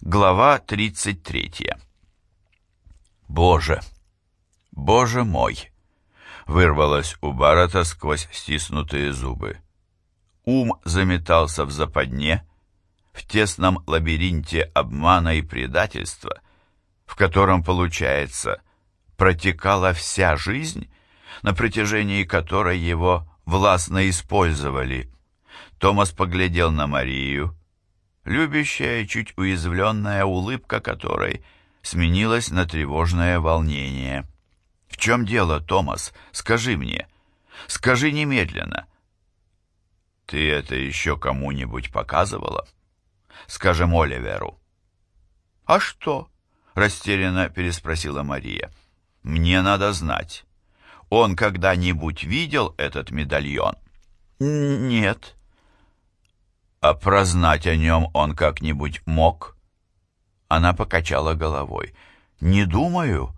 Глава 33. «Боже! Боже мой!» — вырвалось у Баррета сквозь стиснутые зубы. Ум заметался в западне, в тесном лабиринте обмана и предательства, в котором, получается, протекала вся жизнь, на протяжении которой его властно использовали. Томас поглядел на Марию, любящая, чуть уязвленная улыбка которой сменилась на тревожное волнение. «В чем дело, Томас? Скажи мне. Скажи немедленно». «Ты это еще кому-нибудь показывала?» «Скажем Оливеру». «А что?» — растерянно переспросила Мария. «Мне надо знать. Он когда-нибудь видел этот медальон?» «Нет», а прознать о нем он как-нибудь мог? Она покачала головой. Не думаю.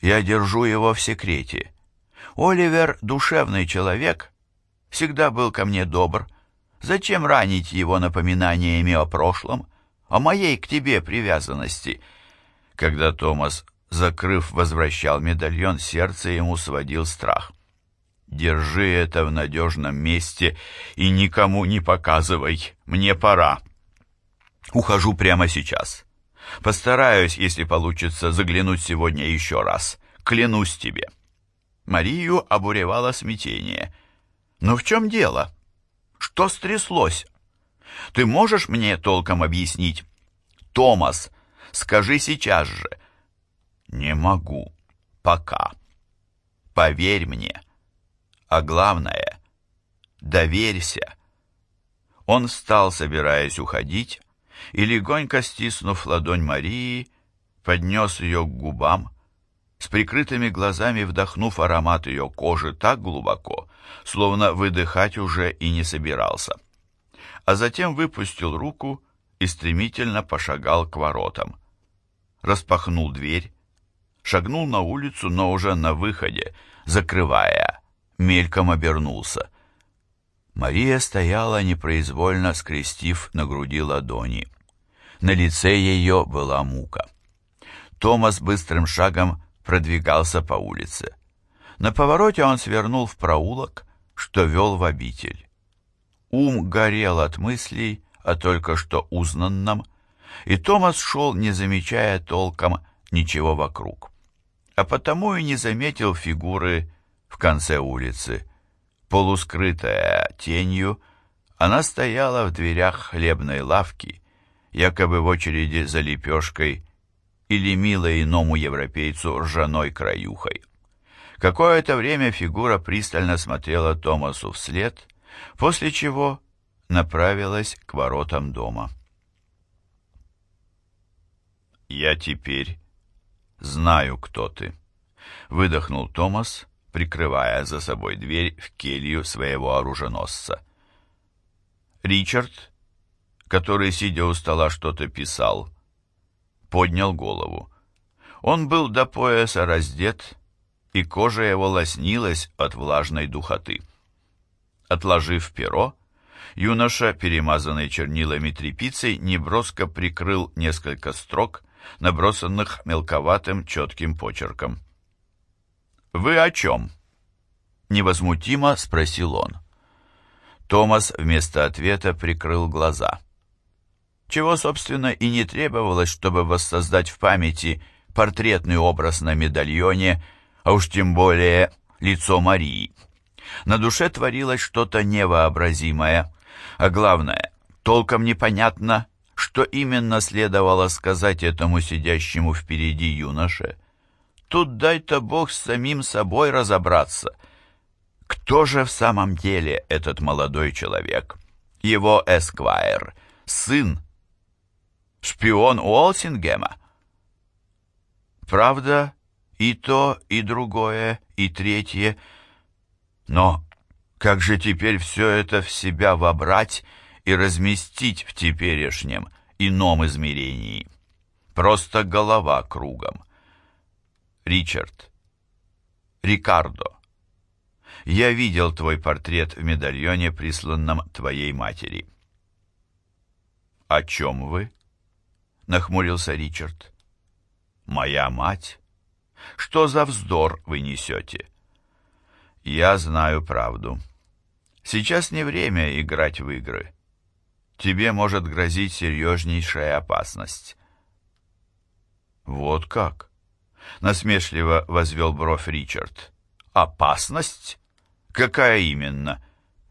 Я держу его в секрете. Оливер душевный человек, всегда был ко мне добр. Зачем ранить его напоминаниями о прошлом, о моей к тебе привязанности? Когда Томас, закрыв, возвращал медальон, сердце ему сводил страх. Держи это в надежном месте и никому не показывай. Мне пора. Ухожу прямо сейчас. Постараюсь, если получится, заглянуть сегодня еще раз. Клянусь тебе. Марию обуревало смятение. Но в чем дело? Что стряслось? Ты можешь мне толком объяснить? Томас, скажи сейчас же. Не могу. Пока. Поверь мне. А главное, доверься. Он встал, собираясь уходить, и, легонько стиснув ладонь Марии, поднес ее к губам, с прикрытыми глазами вдохнув аромат ее кожи так глубоко, словно выдыхать уже и не собирался. А затем выпустил руку и стремительно пошагал к воротам. Распахнул дверь, шагнул на улицу, но уже на выходе, закрывая мельком обернулся. Мария стояла, непроизвольно скрестив на груди ладони. На лице ее была мука. Томас быстрым шагом продвигался по улице. На повороте он свернул в проулок, что вел в обитель. Ум горел от мыслей о только что узнанном, и Томас шел, не замечая толком ничего вокруг. А потому и не заметил фигуры в конце улицы. Полускрытая тенью, она стояла в дверях хлебной лавки, якобы в очереди за лепешкой или мило иному европейцу ржаной краюхой. Какое-то время фигура пристально смотрела Томасу вслед, после чего направилась к воротам дома. «Я теперь знаю, кто ты», — выдохнул Томас, прикрывая за собой дверь в келью своего оруженосца. Ричард, который, сидя у стола, что-то писал, поднял голову. Он был до пояса раздет, и кожа его лоснилась от влажной духоты. Отложив перо, юноша, перемазанный чернилами тряпицей, неброско прикрыл несколько строк, набросанных мелковатым четким почерком. «Вы о чем?» Невозмутимо спросил он. Томас вместо ответа прикрыл глаза. Чего, собственно, и не требовалось, чтобы воссоздать в памяти портретный образ на медальоне, а уж тем более лицо Марии. На душе творилось что-то невообразимое, а главное, толком непонятно, что именно следовало сказать этому сидящему впереди юноше. Тут дай-то Бог с самим собой разобраться. Кто же в самом деле этот молодой человек? Его эсквайр, сын, шпион Уолсингема? Правда, и то, и другое, и третье. Но как же теперь все это в себя вобрать и разместить в теперешнем, ином измерении? Просто голова кругом. Ричард. Рикардо. Я видел твой портрет в медальоне, присланном твоей матери. О чем вы? — нахмурился Ричард. «Моя мать? Что за вздор вы несете?» «Я знаю правду. Сейчас не время играть в игры. Тебе может грозить серьезнейшая опасность». «Вот как?» — насмешливо возвел бровь Ричард. «Опасность? Какая именно?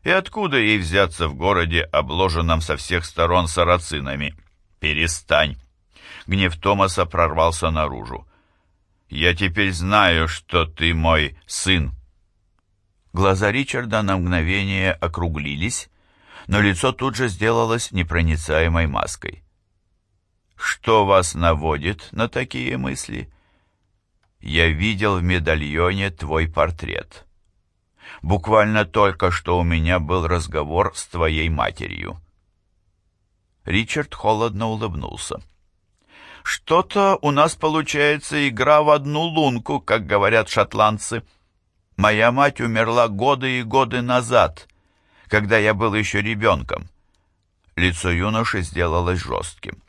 И откуда ей взяться в городе, обложенном со всех сторон сарацинами? Перестань!» Гнев Томаса прорвался наружу. «Я теперь знаю, что ты мой сын!» Глаза Ричарда на мгновение округлились, но лицо тут же сделалось непроницаемой маской. «Что вас наводит на такие мысли?» «Я видел в медальоне твой портрет. Буквально только что у меня был разговор с твоей матерью». Ричард холодно улыбнулся. «Что-то у нас получается игра в одну лунку, как говорят шотландцы. Моя мать умерла годы и годы назад, когда я был еще ребенком». Лицо юноши сделалось жестким.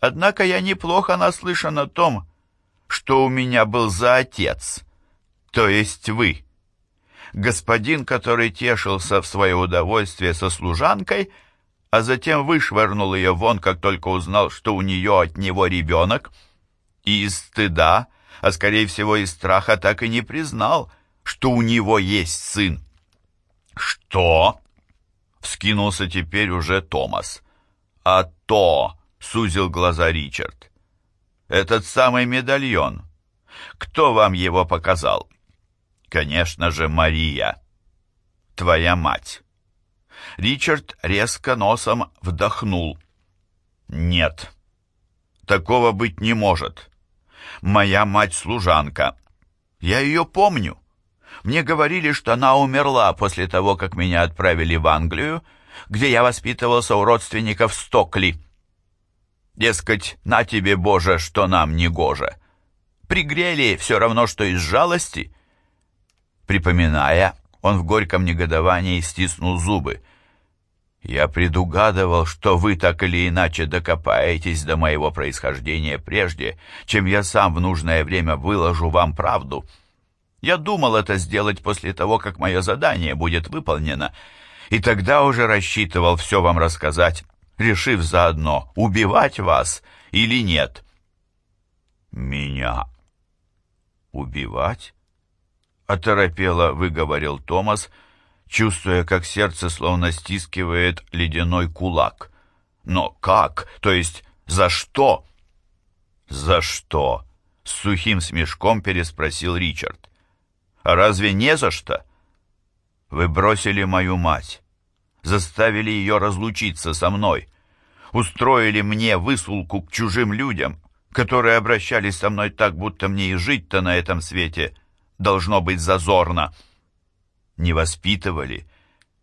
«Однако я неплохо наслышан о том, что у меня был за отец, то есть вы. Господин, который тешился в свое удовольствие со служанкой, — а затем вышвырнул ее вон, как только узнал, что у нее от него ребенок, и из стыда, а скорее всего из страха, так и не признал, что у него есть сын. «Что?» — вскинулся теперь уже Томас. «А то!» — сузил глаза Ричард. «Этот самый медальон. Кто вам его показал?» «Конечно же, Мария, твоя мать». Ричард резко носом вдохнул. «Нет, такого быть не может. Моя мать служанка. Я ее помню. Мне говорили, что она умерла после того, как меня отправили в Англию, где я воспитывался у родственников Стокли. Дескать, на тебе, Боже, что нам не гоже. Пригрели все равно, что из жалости». Припоминая, он в горьком негодовании стиснул зубы. Я предугадывал, что вы так или иначе докопаетесь до моего происхождения прежде, чем я сам в нужное время выложу вам правду. Я думал это сделать после того, как мое задание будет выполнено, и тогда уже рассчитывал все вам рассказать, решив заодно, убивать вас или нет. Меня убивать? Оторопело выговорил Томас, — чувствуя, как сердце словно стискивает ледяной кулак. Но как? То есть за что? За что? С сухим смешком переспросил Ричард. А разве не за что? Вы бросили мою мать, заставили ее разлучиться со мной, устроили мне высулку к чужим людям, которые обращались со мной так, будто мне и жить-то на этом свете должно быть зазорно не воспитывали,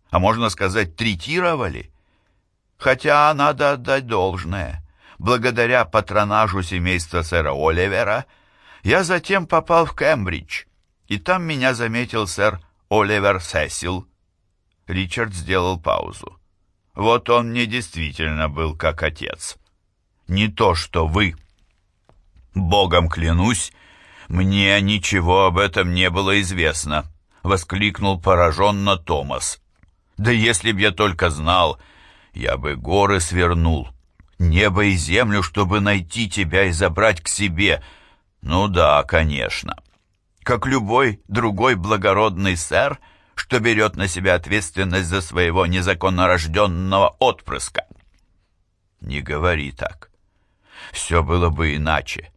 а можно сказать, третировали. Хотя надо отдать должное. Благодаря патронажу семейства сэра Оливера я затем попал в Кембридж, и там меня заметил сэр Оливер Сесил. Ричард сделал паузу. Вот он мне действительно был как отец. Не то, что вы. Богом клянусь, мне ничего об этом не было известно. — воскликнул пораженно Томас. «Да если б я только знал, я бы горы свернул, небо и землю, чтобы найти тебя и забрать к себе. Ну да, конечно. Как любой другой благородный сэр, что берет на себя ответственность за своего незаконно рожденного отпрыска. Не говори так. Все было бы иначе.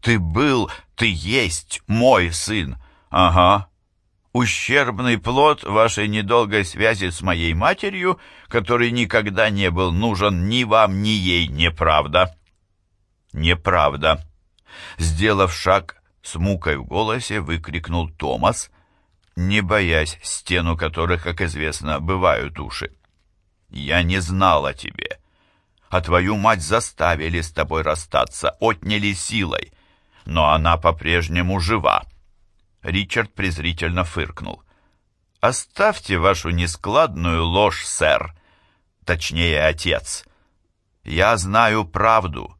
Ты был, ты есть мой сын. Ага, ущербный плод вашей недолгой связи с моей матерью, который никогда не был нужен ни вам, ни ей, неправда. Неправда. Сделав шаг с мукой в голосе, выкрикнул Томас, не боясь стену которых, как известно, бывают уши. «Я не знал о тебе, а твою мать заставили с тобой расстаться, отняли силой, но она по-прежнему жива». Ричард презрительно фыркнул. «Оставьте вашу нескладную ложь, сэр. Точнее, отец. Я знаю правду,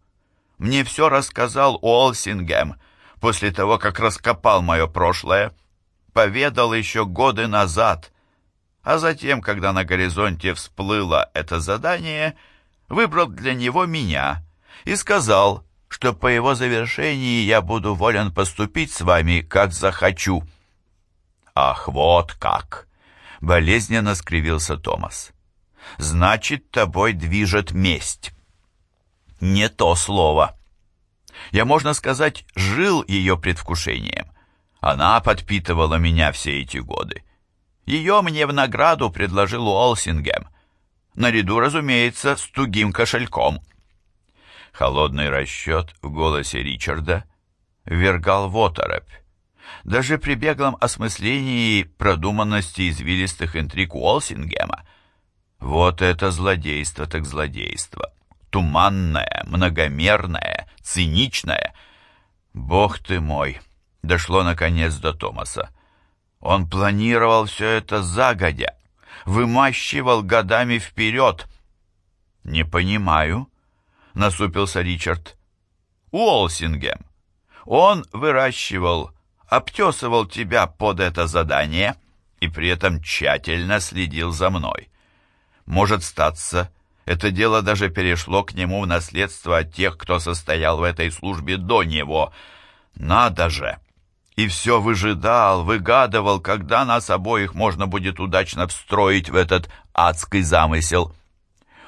мне все рассказал Уолсингем после того, как раскопал мое прошлое. Поведал еще годы назад. А затем, когда на горизонте всплыло это задание, выбрал для него меня и сказал, что по его завершении я буду волен поступить с вами, как захочу». «Ах, вот как!» — болезненно скривился Томас. «Значит, тобой движет месть». «Не то слово. Я, можно сказать, жил ее предвкушением. Она подпитывала меня все эти годы. Ее мне в награду предложил Уолсингем. Наряду, разумеется, с тугим кошельком». Холодный расчет в голосе Ричарда ввергал в оторопь. Даже при беглом осмыслении продуманности извилистых интриг Уолсингема. Вот это злодейство так злодейство. Туманное, многомерное, циничное. Бог ты мой! Дошло наконец до Томаса. Он планировал все это загодя, вымащивал годами вперед. «Не понимаю», — насупился Ричард. «Уолсингем. Он выращивал обтесывал тебя под это задание и при этом тщательно следил за мной. Может статься, это дело даже перешло к нему в наследство от тех, кто состоял в этой службе до него. Надо же! И все выжидал, выгадывал, когда нас обоих можно будет удачно встроить в этот адский замысел.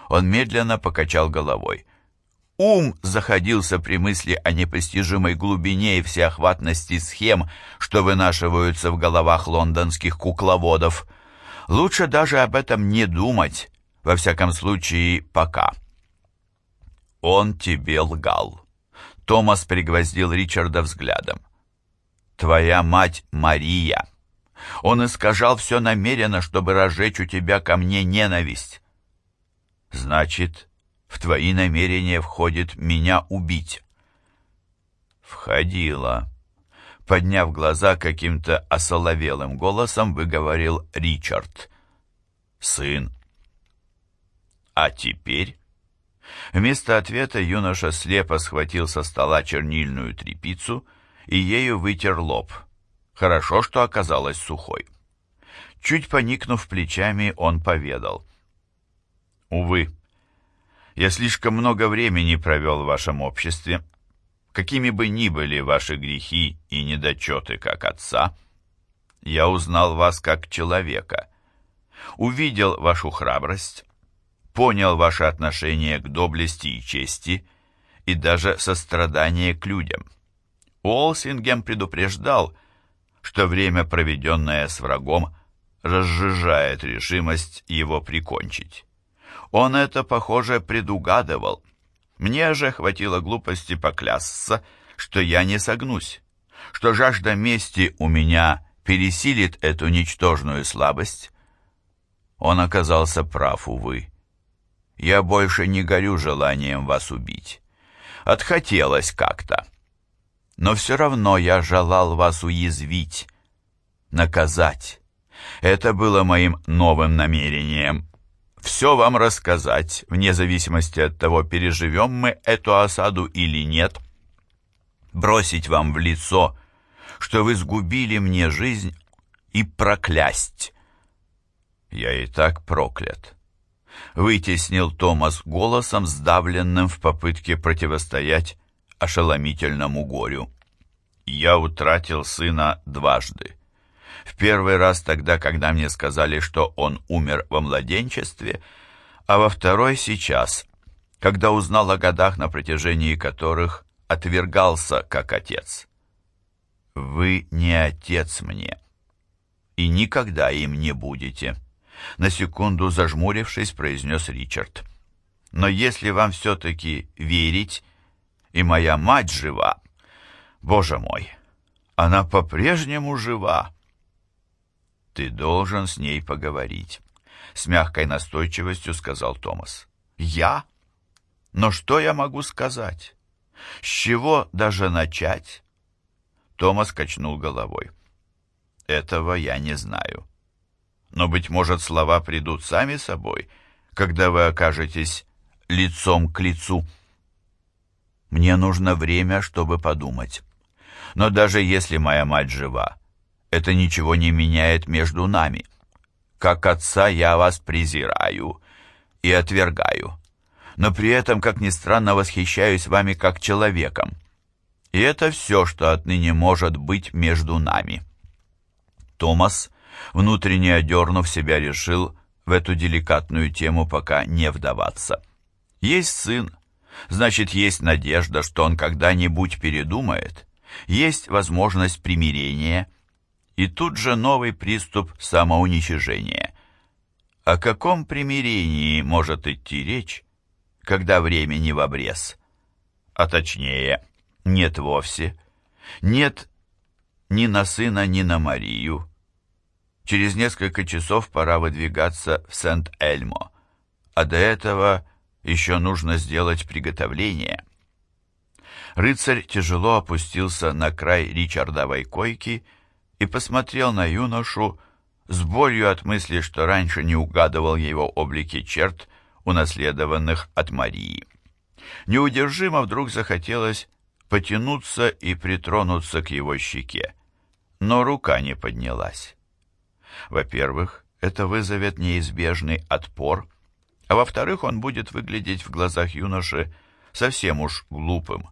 Он медленно покачал головой. Ум заходился при мысли о непостижимой глубине и всеохватности схем, что вынашиваются в головах лондонских кукловодов. Лучше даже об этом не думать, во всяком случае, пока. «Он тебе лгал», — Томас пригвоздил Ричарда взглядом. «Твоя мать Мария. Он искажал все намеренно, чтобы разжечь у тебя ко мне ненависть». «Значит, в твои намерения входит меня убить». «Входила». Подняв глаза каким-то осоловелым голосом, выговорил Ричард. «Сын». «А теперь?» Вместо ответа юноша слепо схватил со стола чернильную тряпицу и ею вытер лоб. Хорошо, что оказалась сухой. Чуть поникнув плечами, он поведал. «Увы, я слишком много времени провел в вашем обществе. Какими бы ни были ваши грехи и недочеты как отца, я узнал вас как человека, увидел вашу храбрость, понял ваше отношение к доблести и чести и даже сострадание к людям. Уолсингем предупреждал, что время, проведенное с врагом, разжижает решимость его прикончить. Он это, похоже, предугадывал. Мне же хватило глупости поклясться, что я не согнусь, что жажда мести у меня пересилит эту ничтожную слабость. Он оказался прав, увы. Я больше не горю желанием вас убить. Отхотелось как-то. Но все равно я желал вас уязвить, наказать. Это было моим новым намерением все вам рассказать, вне зависимости от того, переживем мы эту осаду или нет, бросить вам в лицо, что вы сгубили мне жизнь и проклясть. Я и так проклят. Вытеснил Томас голосом, сдавленным в попытке противостоять ошеломительному горю. Я утратил сына дважды. В первый раз тогда, когда мне сказали, что он умер во младенчестве, а во второй сейчас, когда узнал о годах, на протяжении которых отвергался как отец. «Вы не отец мне, и никогда им не будете», — на секунду зажмурившись, произнес Ричард. «Но если вам все-таки верить, и моя мать жива, боже мой, она по-прежнему жива, «Ты должен с ней поговорить», — с мягкой настойчивостью сказал Томас. «Я? Но что я могу сказать? С чего даже начать?» Томас качнул головой. «Этого я не знаю. Но, быть может, слова придут сами собой, когда вы окажетесь лицом к лицу». Мне нужно время, чтобы подумать. Но даже если моя мать жива, это ничего не меняет между нами. Как отца я вас презираю и отвергаю, но при этом, как ни странно, восхищаюсь вами как человеком. И это все, что отныне может быть между нами». Томас, внутренне одернув себя, решил в эту деликатную тему пока не вдаваться. Есть сын, значит, есть надежда, что он когда-нибудь передумает, есть возможность примирения, и тут же новый приступ самоуничижения. О каком примирении может идти речь, когда времени в обрез? А точнее, нет вовсе. Нет ни на сына, ни на Марию. Через несколько часов пора выдвигаться в Сент-Эльмо, а до этого еще нужно сделать приготовление. Рыцарь тяжело опустился на край Ричардовой койки и посмотрел на юношу с болью от мысли, что раньше не угадывал его облики черт, унаследованных от Марии. Неудержимо вдруг захотелось потянуться и притронуться к его щеке, но рука не поднялась. Во-первых, это вызовет неизбежный отпор, а во-вторых, он будет выглядеть в глазах юноши совсем уж глупым,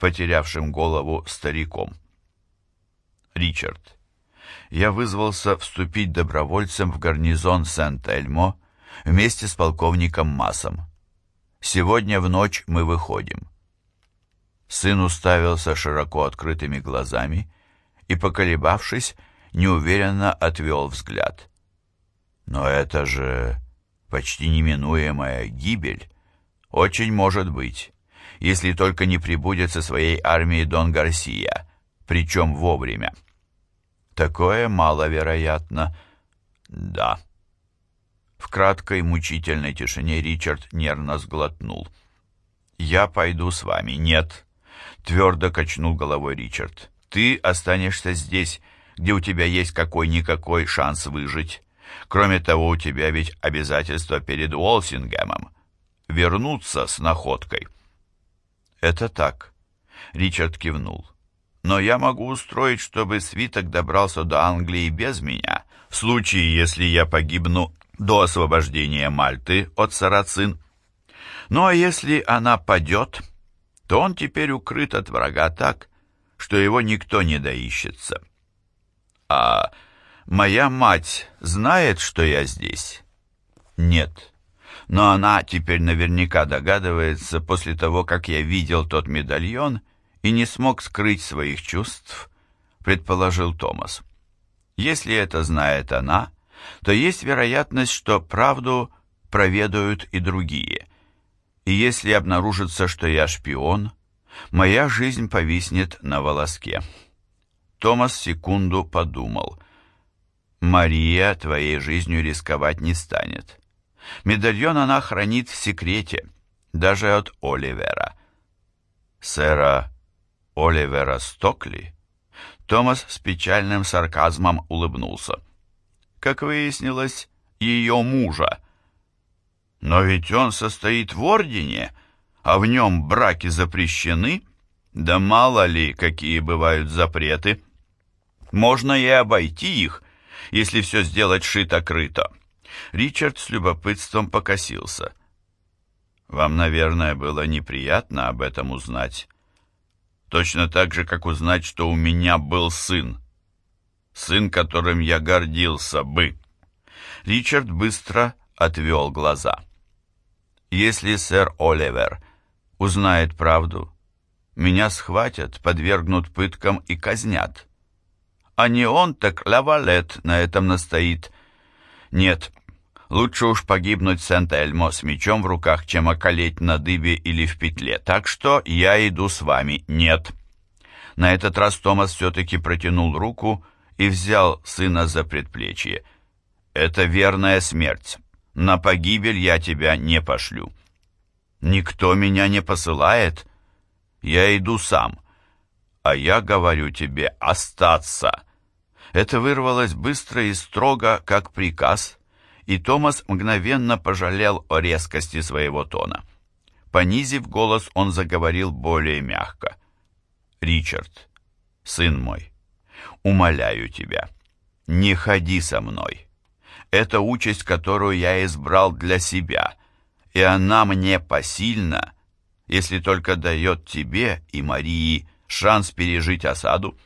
потерявшим голову стариком. Ричард, я вызвался вступить добровольцем в гарнизон Сент-Эльмо вместе с полковником Массом. Сегодня в ночь мы выходим. Сын уставился широко открытыми глазами и, поколебавшись, неуверенно отвел взгляд. «Но это же почти неминуемая гибель. Очень может быть, если только не прибудет со своей армией Дон Гарсия, причем вовремя. Такое маловероятно. Да». В краткой мучительной тишине Ричард нервно сглотнул. «Я пойду с вами». «Нет», — твердо качнул головой Ричард. «Ты останешься здесь, где у тебя есть какой-никакой шанс выжить. Кроме того, у тебя ведь обязательство перед Уолсингемом — вернуться с находкой». «Это так», — Ричард кивнул. «Но я могу устроить, чтобы свиток добрался до Англии без меня, в случае, если я погибну до освобождения Мальты от сарацин. Ну а если она падет, то он теперь укрыт от врага так, что его никто не доищется. А моя мать знает, что я здесь? Нет. Но она теперь наверняка догадывается после того, как я видел тот медальон и не смог скрыть своих чувств, предположил Томас. Если это знает она, то есть вероятность, что правду проведают и другие. И если обнаружится, что я шпион, моя жизнь повиснет на волоске. Томас секунду подумал. Мария твоей жизнью рисковать не станет. Медальон она хранит в секрете, даже от Оливера. Сэра Оливера Стокли? Томас с печальным сарказмом улыбнулся как выяснилось, ее мужа. Но ведь он состоит в ордене, а в нем браки запрещены. Да мало ли, какие бывают запреты. Можно и обойти их, если все сделать шито-крыто. Ричард с любопытством покосился. «Вам, наверное, было неприятно об этом узнать. Точно так же, как узнать, что у меня был сын сын, которым я гордился бы. Ричард быстро отвел глаза. Если сэр Оливер узнает правду, меня схватят, подвергнут пыткам и казнят. А не он, так Лавалет на этом настоит. Нет, лучше уж погибнуть Сент-Эльмо с мечом в руках, чем околеть на дыбе или в петле. Так что я иду с вами. Нет. На этот раз Томас все-таки протянул руку и взял сына за предплечье. «Это верная смерть. На погибель я тебя не пошлю». «Никто меня не посылает. Я иду сам. А я говорю тебе остаться». Это вырвалось быстро и строго, как приказ, и Томас мгновенно пожалел о резкости своего тона. Понизив голос, он заговорил более мягко. «Ричард, сын мой, умоляю тебя, не ходи со мной. Это участь, которую я избрал для себя, и она мне посильна, если только дает тебе и Марии шанс пережить осаду.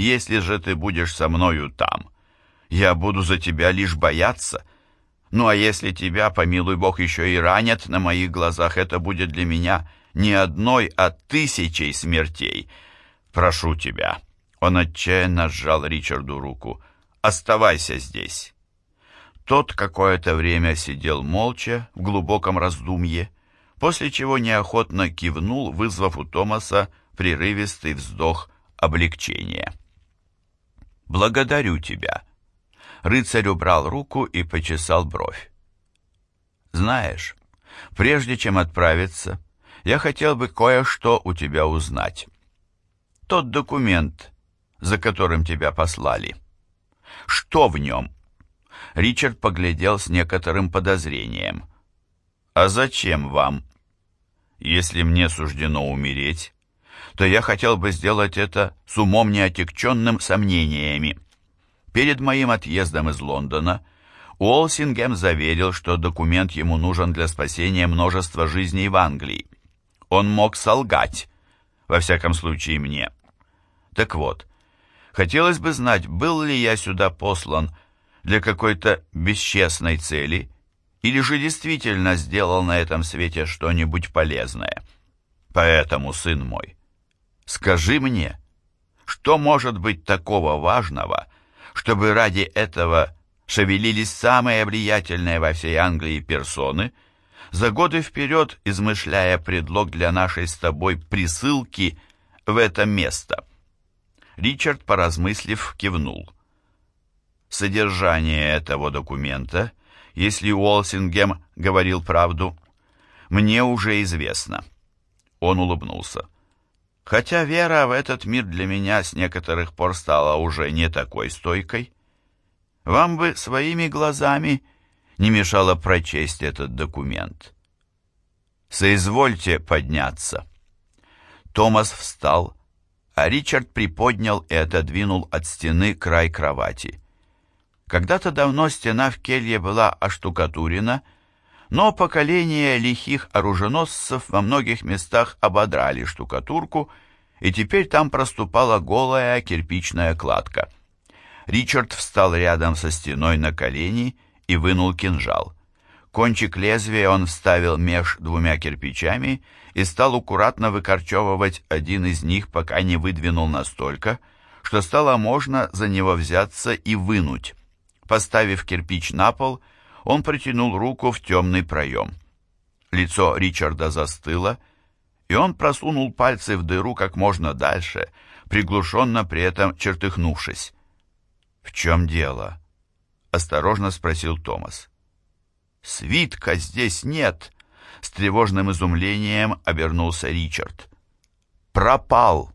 Если же ты будешь со мною там, я буду за тебя лишь бояться. Ну а если тебя, помилуй Бог, еще и ранят на моих глазах, это будет для меня не одной, а тысячей смертей. Прошу тебя». Он отчаянно сжал Ричарду руку. «Оставайся здесь». Тот какое-то время сидел молча, в глубоком раздумье, после чего неохотно кивнул, вызвав у Томаса прерывистый вздох облегчения. «Благодарю тебя». Рыцарь убрал руку и почесал бровь. «Знаешь, прежде чем отправиться, я хотел бы кое-что у тебя узнать. Тот документ, за которым тебя послали. Что в нем?» Ричард поглядел с некоторым подозрением. «А зачем вам? Если мне суждено умереть, то я хотел бы сделать это с умом неотекченным сомнениями. Перед моим отъездом из Лондона Уолсингем заверил, что документ ему нужен для спасения множества жизней в Англии. Он мог солгать, во всяком случае мне. Так вот, хотелось бы знать, был ли я сюда послан для какой-то бесчестной цели, или же действительно сделал на этом свете что-нибудь полезное. Поэтому, сын мой, скажи мне, что может быть такого важного, чтобы ради этого шевелились самые влиятельные во всей Англии персоны, за годы вперед измышляя предлог для нашей с тобой присылки в это место. Ричард, поразмыслив, кивнул. Содержание этого документа, если Уолсингем говорил правду, мне уже известно. Он улыбнулся. Хотя вера в этот мир для меня с некоторых пор стала уже не такой стойкой, вам бы своими глазами не мешало прочесть этот документ. Соизвольте подняться. Томас встал, а Ричард приподнял и отодвинул от стены край кровати. Когда-то давно стена в келье была оштукатурена, но поколение лихих оруженосцев во многих местах ободрали штукатурку, и теперь там проступала голая кирпичная кладка. Ричард встал рядом со стеной на колени и вынул кинжал. Кончик лезвия он вставил меж двумя кирпичами и стал аккуратно выкорчевывать один из них, пока не выдвинул настолько, что стало можно за него взяться и вынуть. Поставив кирпич на пол, он протянул руку в темный проем. Лицо Ричарда застыло, и он просунул пальцы в дыру как можно дальше, приглушенно при этом чертыхнувшись. «В чем дело?» — осторожно спросил Томас. «Свитка здесь нет!» — с тревожным изумлением обернулся Ричард. «Пропал!»